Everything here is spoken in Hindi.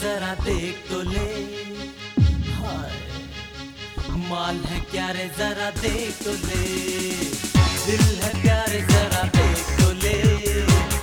जरा देख तो ले। माल है क्या रे जरा देख तो ले। दिल है प्यारे, जरा देख तो ले।